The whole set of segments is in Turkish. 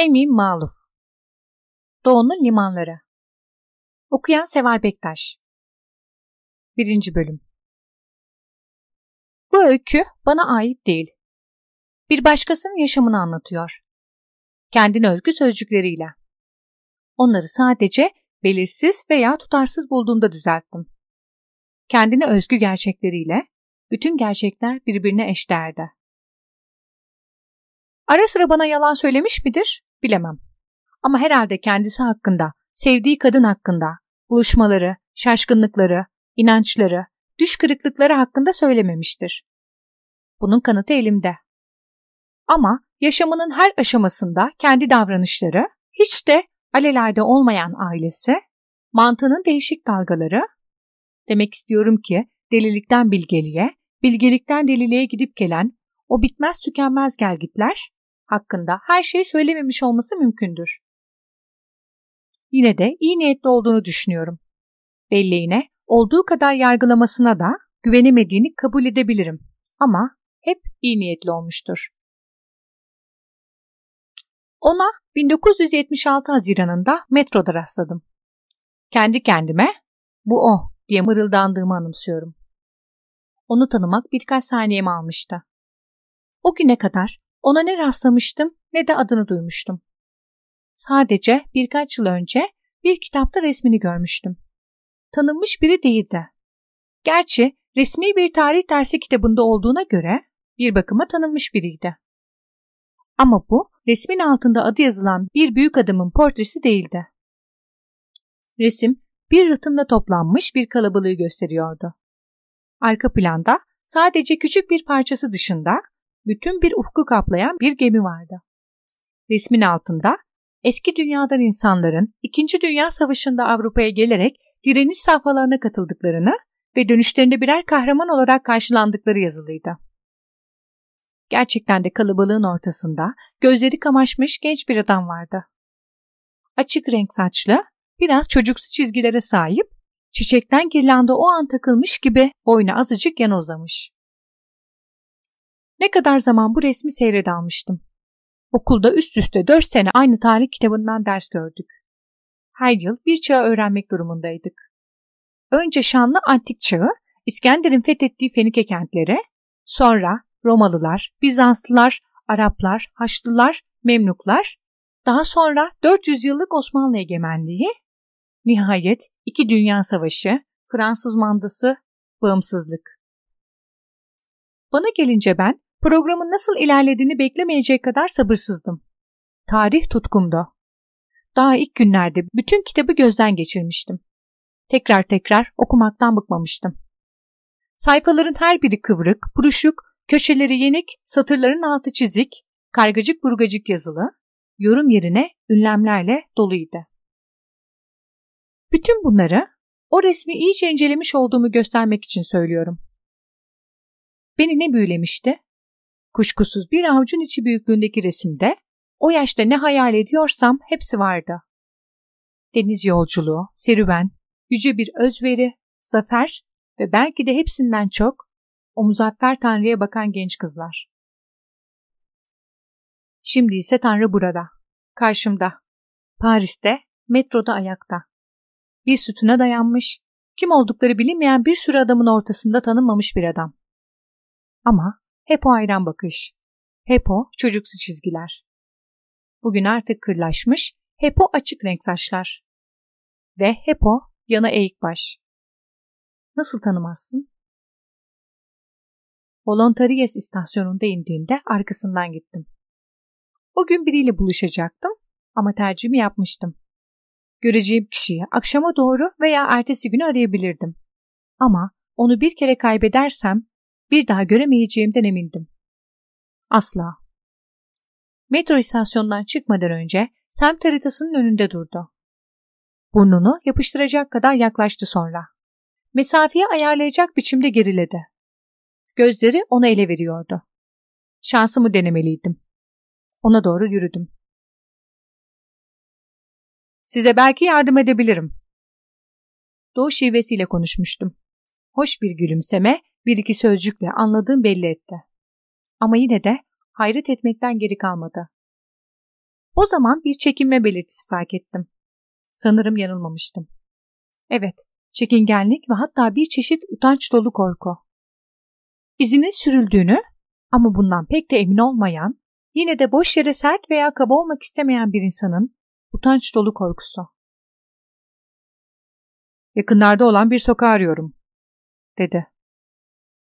Emin Maluf Doğu'nun Limanları Okuyan Seval Bektaş Birinci Bölüm Bu öykü bana ait değil. Bir başkasının yaşamını anlatıyor. Kendine özgü sözcükleriyle. Onları sadece belirsiz veya tutarsız bulduğumda düzelttim. Kendine özgü gerçekleriyle bütün gerçekler birbirine eşdeğerde. Ara sıra bana yalan söylemiş midir? Bilemem. Ama herhalde kendisi hakkında, sevdiği kadın hakkında, buluşmaları, şaşkınlıkları, inançları, düş kırıklıkları hakkında söylememiştir. Bunun kanıtı elimde. Ama yaşamının her aşamasında kendi davranışları, hiç de alelade olmayan ailesi, mantığının değişik dalgaları, demek istiyorum ki delilikten bilgeliğe, bilgelikten deliliğe gidip gelen o bitmez tükenmez gelgitler, hakkında her şeyi söylememiş olması mümkündür. Yine de iyi niyetli olduğunu düşünüyorum. Belleğine olduğu kadar yargılamasına da güvenemediğini kabul edebilirim ama hep iyi niyetli olmuştur. Ona 1976 Haziran'ında metroda rastladım. Kendi kendime bu o diye mırıldandığımı anımsıyorum. Onu tanımak birkaç saniyemi almıştı. O güne kadar ona ne rastlamıştım ne de adını duymuştum. Sadece birkaç yıl önce bir kitapta resmini görmüştüm. Tanınmış biri değildi. Gerçi resmi bir tarih dersi kitabında olduğuna göre bir bakıma tanınmış biriydi. Ama bu resmin altında adı yazılan bir büyük adamın portresi değildi. Resim bir rıtımda toplanmış bir kalabalığı gösteriyordu. Arka planda sadece küçük bir parçası dışında bütün bir ufku kaplayan bir gemi vardı. Resmin altında eski dünyadan insanların 2. Dünya Savaşı'nda Avrupa'ya gelerek direniş safhalarına katıldıklarını ve dönüşlerinde birer kahraman olarak karşılandıkları yazılıydı. Gerçekten de kalabalığın ortasında gözleri kamaşmış genç bir adam vardı. Açık renk saçlı, biraz çocuksu çizgilere sahip, çiçekten girlanda o an takılmış gibi boynu azıcık yana uzamış. Ne kadar zaman bu resmi seyred almıştım. Okulda üst üste dört sene aynı tarih kitabından ders gördük. Her yıl bir çağı öğrenmek durumundaydık. Önce şanlı antik çağı, İskender'in fethettiği Fenike kentleri, sonra Romalılar, Bizanslılar, Araplar, Haçlılar, Memluklar, daha sonra 400 yıllık Osmanlı egemenliği, nihayet iki Dünya Savaşı, Fransız mandası, bağımsızlık. Bana gelince ben Programın nasıl ilerlediğini beklemeyecek kadar sabırsızdım. Tarih tutkumdu. Daha ilk günlerde bütün kitabı gözden geçirmiştim. Tekrar tekrar okumaktan bıkmamıştım. Sayfaların her biri kıvrık, buruşuk, köşeleri yenik, satırların altı çizik, kargacık burgacık yazılı, yorum yerine ünlemlerle doluydu. Bütün bunları o resmi iyice incelemiş olduğumu göstermek için söylüyorum. Beni ne büyülemişti? Kuşkusuz bir avucun içi büyüklüğündeki resimde o yaşta ne hayal ediyorsam hepsi vardı. Deniz yolculuğu, serüven, yüce bir özveri, zafer ve belki de hepsinden çok o muzaffer Tanrı'ya bakan genç kızlar. Şimdi ise Tanrı burada, karşımda, Paris'te, metroda ayakta. Bir sütuna dayanmış, kim oldukları bilinmeyen bir sürü adamın ortasında tanınmamış bir adam. Ama hep o ayran bakış. Hep o çocuksu çizgiler. Bugün artık kırlaşmış, hep o açık renk saçlar. Ve hep o yana eğik baş. Nasıl tanımazsın? Volontaries istasyonunda indiğinde arkasından gittim. O gün biriyle buluşacaktım ama tercihimi yapmıştım. Göreceğim kişiyi akşama doğru veya ertesi günü arayabilirdim. Ama onu bir kere kaybedersem bir daha göremeyeceğimden emindim. Asla. Metro istasyonundan çıkmadan önce semt haritasının önünde durdu. Burnunu yapıştıracak kadar yaklaştı sonra. Mesafeyi ayarlayacak biçimde geriledi. Gözleri ona ele veriyordu. Şansımı denemeliydim. Ona doğru yürüdüm. Size belki yardım edebilirim. Doğu şivesiyle konuşmuştum. Hoş bir gülümseme bir iki sözcükle anladığım belli etti. Ama yine de hayret etmekten geri kalmadı. O zaman bir çekinme belirtisi fark ettim. Sanırım yanılmamıştım. Evet, çekingenlik ve hatta bir çeşit utanç dolu korku. İzinin sürüldüğünü ama bundan pek de emin olmayan, yine de boş yere sert veya kaba olmak istemeyen bir insanın utanç dolu korkusu. Yakınlarda olan bir sokağı arıyorum, dedi.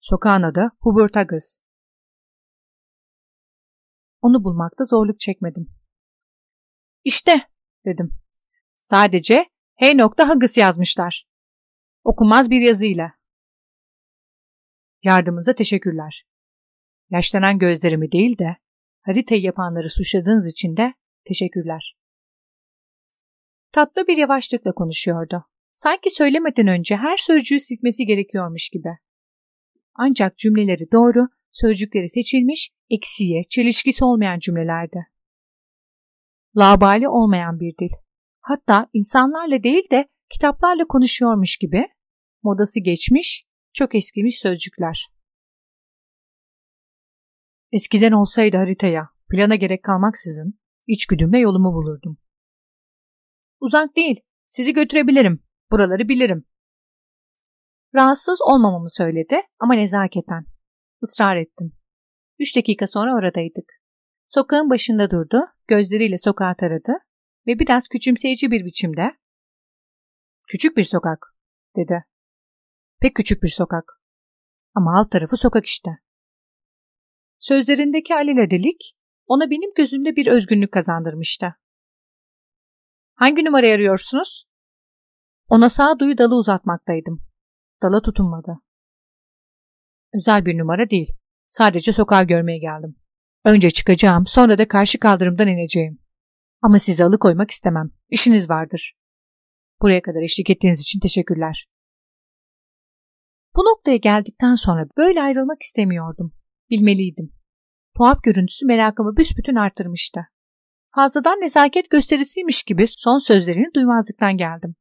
Sokağın adı Hubert. Onu bulmakta zorluk çekmedim. İşte, dedim. Sadece Hey nokta Huggins yazmışlar. Okunmaz bir yazıyla. Yardımınıza teşekkürler. Yaşlanan gözlerimi değil de haritayı yapanları suçladığınız için de teşekkürler. Tatlı bir yavaşlıkla konuşuyordu. Sanki söylemeden önce her sözcüğü silmesi gerekiyormuş gibi. Ancak cümleleri doğru, sözcükleri seçilmiş, eksiğe, çelişkisi olmayan cümlelerdi. Labali olmayan bir dil. Hatta insanlarla değil de kitaplarla konuşuyormuş gibi, modası geçmiş, çok eskimiş sözcükler. Eskiden olsaydı haritaya, plana gerek kalmaksızın, içgüdümle yolumu bulurdum. Uzak değil, sizi götürebilirim, buraları bilirim. Rahatsız olmamamı söyledi ama nezaketen. Israr ettim. Üç dakika sonra oradaydık. Sokağın başında durdu, gözleriyle sokağı taradı ve biraz küçümseyici bir biçimde ''Küçük bir sokak'' dedi. ''Pek küçük bir sokak. Ama alt tarafı sokak işte.'' Sözlerindeki aleladilik ona benim gözümde bir özgünlük kazandırmıştı. ''Hangi numarayı arıyorsunuz?'' Ona sağduyu dalı uzatmaktaydım. Dala tutunmadı. Özel bir numara değil. Sadece sokağı görmeye geldim. Önce çıkacağım, sonra da karşı kaldırımdan ineceğim. Ama sizi alıkoymak istemem. İşiniz vardır. Buraya kadar eşlik ettiğiniz için teşekkürler. Bu noktaya geldikten sonra böyle ayrılmak istemiyordum. Bilmeliydim. Tuhaf görüntüsü merakımı büsbütün arttırmıştı. Fazladan nezaket gösterisiymiş gibi son sözlerini duymazlıktan geldim.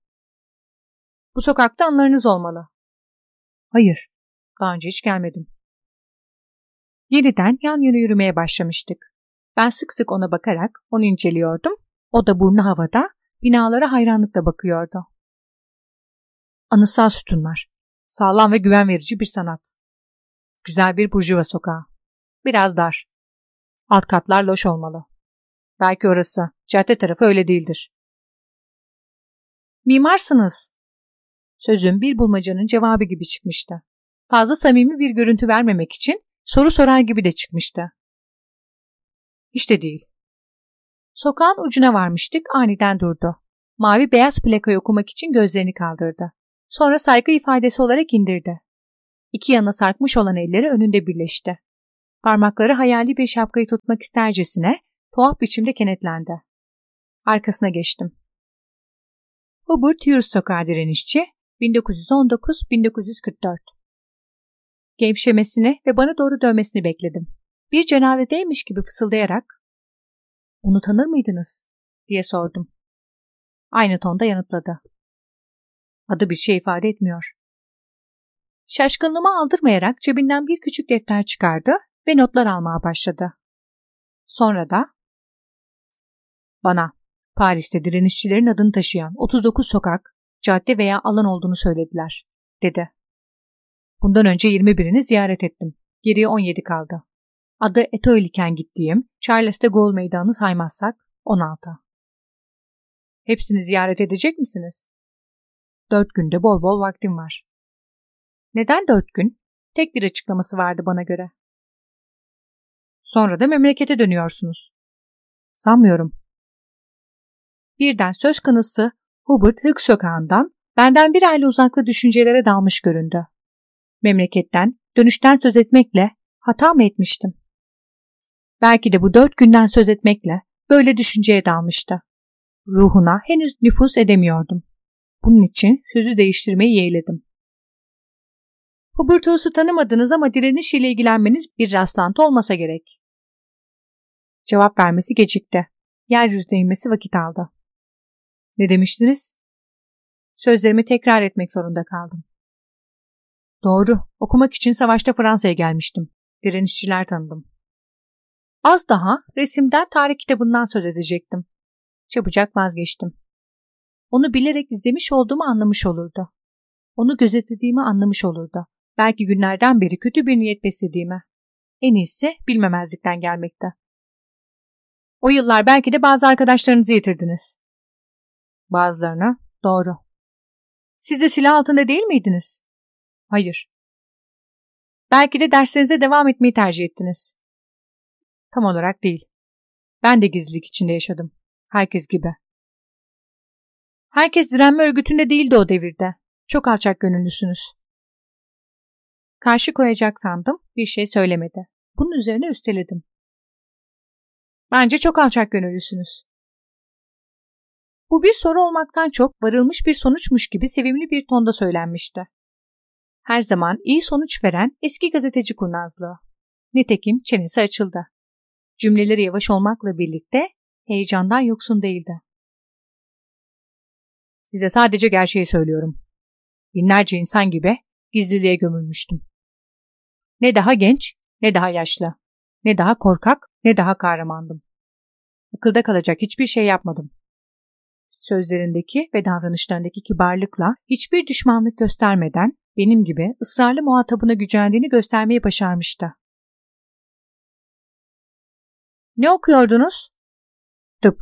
Bu sokakta anlarınız olmalı. Hayır, daha önce hiç gelmedim. Yeniden yan yana yürümeye başlamıştık. Ben sık sık ona bakarak onu inceliyordum. O da burnu havada, binalara hayranlıkla bakıyordu. Anısal sütunlar. Sağlam ve güven verici bir sanat. Güzel bir burjuva sokağı. Biraz dar. Alt katlar loş olmalı. Belki orası. Cadde tarafı öyle değildir. Mimarsınız. Sözüm bir bulmacanın cevabı gibi çıkmıştı. Fazla samimi bir görüntü vermemek için soru sorar gibi de çıkmıştı. Hiç de değil. Sokağın ucuna varmıştık aniden durdu. Mavi beyaz plakayı okumak için gözlerini kaldırdı. Sonra saygı ifadesi olarak indirdi. İki yana sarkmış olan elleri önünde birleşti. Parmakları hayali bir şapkayı tutmak istercesine tuhaf biçimde kenetlendi. Arkasına geçtim. Hubert Hughes sokağı direnişçi 1919-1944 Gevşemesini ve bana doğru dönmesini bekledim. Bir cenazedeymiş gibi fısıldayarak ''Onu tanır mıydınız?'' diye sordum. Aynı tonda yanıtladı. Adı bir şey ifade etmiyor. Şaşkınlığımı aldırmayarak cebinden bir küçük defter çıkardı ve notlar almaya başladı. Sonra da bana Paris'te direnişçilerin adını taşıyan 39 sokak, cadde veya alan olduğunu söylediler, dedi. Bundan önce 21'ini ziyaret ettim. Geriye 17 kaldı. Adı Etoile iken gittiğim Charles de Gaulle meydanını saymazsak 16. Hepsini ziyaret edecek misiniz? Dört günde bol bol vaktim var. Neden dört gün? Tek bir açıklaması vardı bana göre. Sonra da memlekete dönüyorsunuz. Sanmıyorum. Birden söz kanısı Hubert Hık sokağından benden bir aile uzaklı düşüncelere dalmış göründü. Memleketten, dönüşten söz etmekle hata mı etmiştim? Belki de bu dört günden söz etmekle böyle düşünceye dalmıştı. Ruhuna henüz nüfus edemiyordum. Bunun için sözü değiştirmeyi yeğledim. Hubertus'u tanımadınız ama direniş ile ilgilenmeniz bir rastlantı olmasa gerek. Cevap vermesi gecikti. Yeryüzüne inmesi vakit aldı. Ne demiştiniz? Sözlerimi tekrar etmek zorunda kaldım. Doğru, okumak için savaşta Fransa'ya gelmiştim. Direnişçiler tanıdım. Az daha resimden tarih kitabından söz edecektim. Çabucak vazgeçtim. Onu bilerek izlemiş olduğumu anlamış olurdu. Onu gözetlediğimi anlamış olurdu. Belki günlerden beri kötü bir niyet beslediğimi. En iyisi bilmemezlikten gelmekte. O yıllar belki de bazı arkadaşlarınızı yitirdiniz. Bazılarına doğru. Siz de silah altında değil miydiniz? Hayır. Belki de derslerinize devam etmeyi tercih ettiniz. Tam olarak değil. Ben de gizlilik içinde yaşadım. Herkes gibi. Herkes direnme örgütünde değildi o devirde. Çok alçak gönüllüsünüz. Karşı koyacak sandım, bir şey söylemedi. Bunun üzerine üsteledim. Bence çok alçak gönüllüsünüz. Bu bir soru olmaktan çok varılmış bir sonuçmuş gibi sevimli bir tonda söylenmişti. Her zaman iyi sonuç veren eski gazeteci kurnazlığı. Nitekim çenesi açıldı. Cümleleri yavaş olmakla birlikte heyecandan yoksun değildi. Size sadece gerçeği söylüyorum. Binlerce insan gibi gizliliğe gömülmüştüm. Ne daha genç, ne daha yaşlı, ne daha korkak, ne daha kahramandım. Akılda kalacak hiçbir şey yapmadım. Sözlerindeki ve davranışlarındaki kibarlıkla hiçbir düşmanlık göstermeden benim gibi ısrarlı muhatabına gücendiğini göstermeyi başarmıştı. Ne okuyordunuz? Tıp.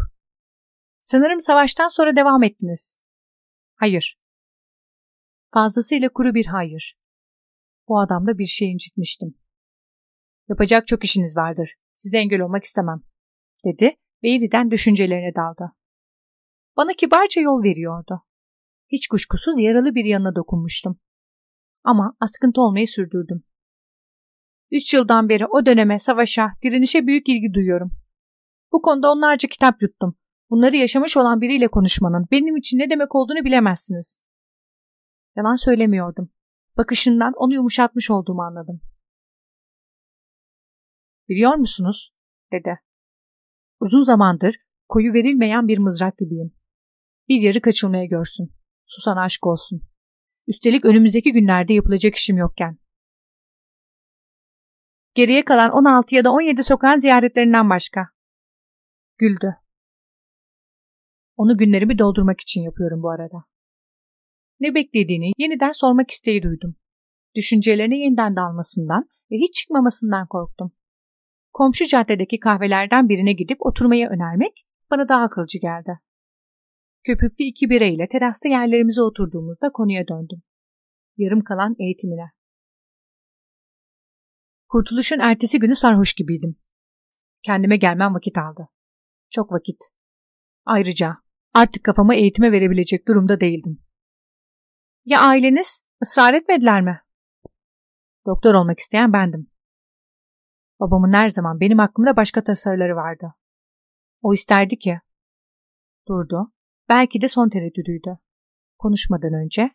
Sanırım savaştan sonra devam ettiniz. Hayır. Fazlasıyla kuru bir hayır. Bu adamda bir şey incitmiştim. Yapacak çok işiniz vardır. Size engel olmak istemem, dedi ve yeniden düşüncelerine daldı. Bana kibarca yol veriyordu. Hiç kuşkusuz yaralı bir yanına dokunmuştum. Ama askıntı olmayı sürdürdüm. Üç yıldan beri o döneme, savaşa, direnişe büyük ilgi duyuyorum. Bu konuda onlarca kitap yuttum. Bunları yaşamış olan biriyle konuşmanın benim için ne demek olduğunu bilemezsiniz. Yalan söylemiyordum. Bakışından onu yumuşatmış olduğumu anladım. Biliyor musunuz? dedi. Uzun zamandır koyu verilmeyen bir mızrak gibiyim. Bir yarı kaçılmaya görsün. Susan aşk olsun. Üstelik önümüzdeki günlerde yapılacak işim yokken. Geriye kalan 16 ya da 17 sokağın ziyaretlerinden başka. Güldü. Onu günlerimi doldurmak için yapıyorum bu arada. Ne beklediğini yeniden sormak isteği duydum. Düşüncelerine yeniden dalmasından ve hiç çıkmamasından korktum. Komşu caddedeki kahvelerden birine gidip oturmaya önermek bana daha akılcı geldi. Köpüklü iki bireyle terasta yerlerimize oturduğumuzda konuya döndüm. Yarım kalan eğitimine. Kurtuluşun ertesi günü sarhoş gibiydim. Kendime gelmem vakit aldı. Çok vakit. Ayrıca artık kafama eğitime verebilecek durumda değildim. Ya aileniz? ısrar etmediler mi? Doktor olmak isteyen bendim. Babamın her zaman benim hakkımda başka tasarıları vardı. O isterdi ki. Durdu. Belki de son tereddüdüydü. Konuşmadan önce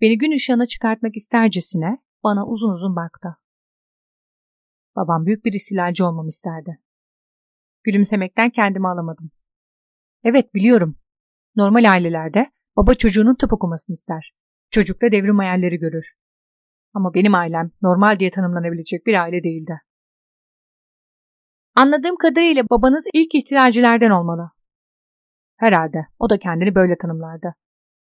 beni gün ışığına çıkartmak istercesine bana uzun uzun baktı. Babam büyük bir istilacı olmamı isterdi. Gülümsemekten kendimi alamadım. Evet biliyorum. Normal ailelerde baba çocuğunun tıp okumasını ister. Çocuk da devrim hayalleri görür. Ama benim ailem normal diye tanımlanabilecek bir aile değildi. Anladığım kadarıyla babanız ilk ihtilalcilerden olmalı. Herhalde o da kendini böyle tanımlardı.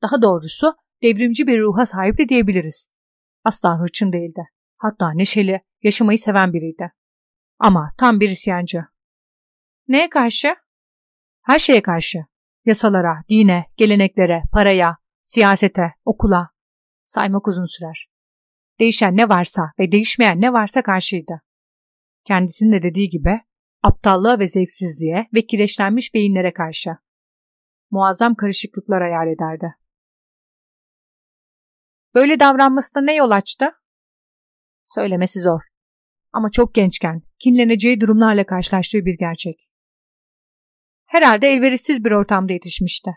Daha doğrusu devrimci bir ruha sahip de diyebiliriz. Asla hırçın değildi. Hatta neşeli, yaşamayı seven biriydi. Ama tam bir isyancı. Neye karşı? Her şeye karşı. Yasalara, dine, geleneklere, paraya, siyasete, okula. Saymak uzun sürer. Değişen ne varsa ve değişmeyen ne varsa karşıydı. Kendisinin de dediği gibi aptallığa ve zevksizliğe ve kireçlenmiş beyinlere karşı. Muazzam karışıklıklar hayal ederdi. Böyle davranmasına ne yol açtı? Söylemesi zor. Ama çok gençken kinleneceği durumlarla karşılaştığı bir gerçek. Herhalde elverişsiz bir ortamda yetişmişti.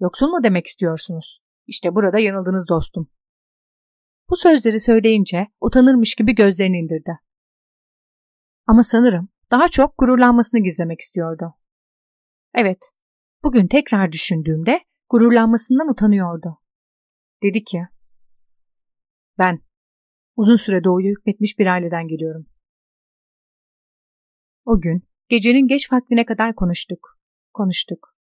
Yoksul mu demek istiyorsunuz? İşte burada yanıldınız dostum. Bu sözleri söyleyince utanırmış gibi gözlerini indirdi. Ama sanırım daha çok gururlanmasını gizlemek istiyordu. Evet, bugün tekrar düşündüğümde gururlanmasından utanıyordu. Dedi ki, ben uzun süre doğuya hükmetmiş bir aileden geliyorum. O gün gecenin geç vaktine kadar konuştuk. Konuştuk.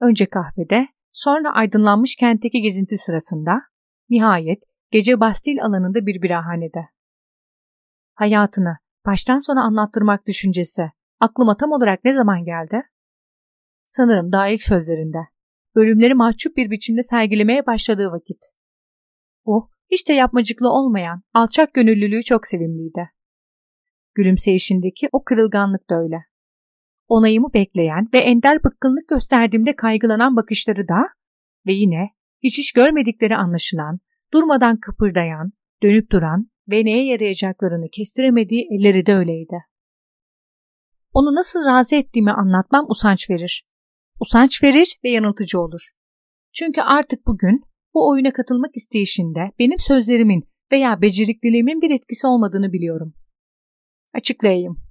Önce kahvede, sonra aydınlanmış kentteki gezinti sırasında, nihayet gece Bastil alanında bir birahanede. Hayatını baştan sona anlattırmak düşüncesi aklıma tam olarak ne zaman geldi? Sanırım daha ilk sözlerinde. Bölümleri mahcup bir biçimde sergilemeye başladığı vakit. Bu, hiç de yapmacıklı olmayan, alçak gönüllülüğü çok sevimliydi. Gülümseyişindeki o kırılganlık da öyle. Onayımı bekleyen ve ender bıkkınlık gösterdiğimde kaygılanan bakışları da ve yine hiç iş görmedikleri anlaşılan, durmadan kıpırdayan, dönüp duran ve neye yarayacaklarını kestiremediği elleri de öyleydi. Onu nasıl razı ettiğimi anlatmam usanç verir. Usanç verir ve yanıltıcı olur. Çünkü artık bugün bu oyuna katılmak isteyişinde benim sözlerimin veya becerikliliğimin bir etkisi olmadığını biliyorum. Açıklayayım.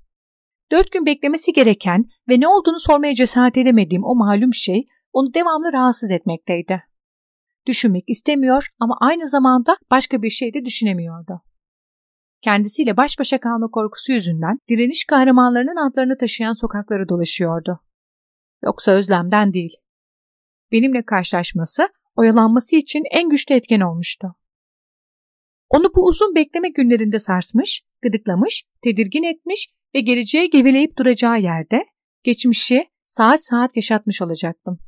Dört gün beklemesi gereken ve ne olduğunu sormaya cesaret edemediğim o malum şey onu devamlı rahatsız etmekteydi. Düşünmek istemiyor ama aynı zamanda başka bir şey de düşünemiyordu. Kendisiyle baş başa kalma korkusu yüzünden direniş kahramanlarının adlarını taşıyan sokakları dolaşıyordu. Yoksa özlemden değil. Benimle karşılaşması, oyalanması için en güçlü etken olmuştu. Onu bu uzun bekleme günlerinde sarsmış, gıdıklamış, tedirgin etmiş ve geleceğe geveleyip duracağı yerde geçmişi saat saat yaşatmış olacaktım.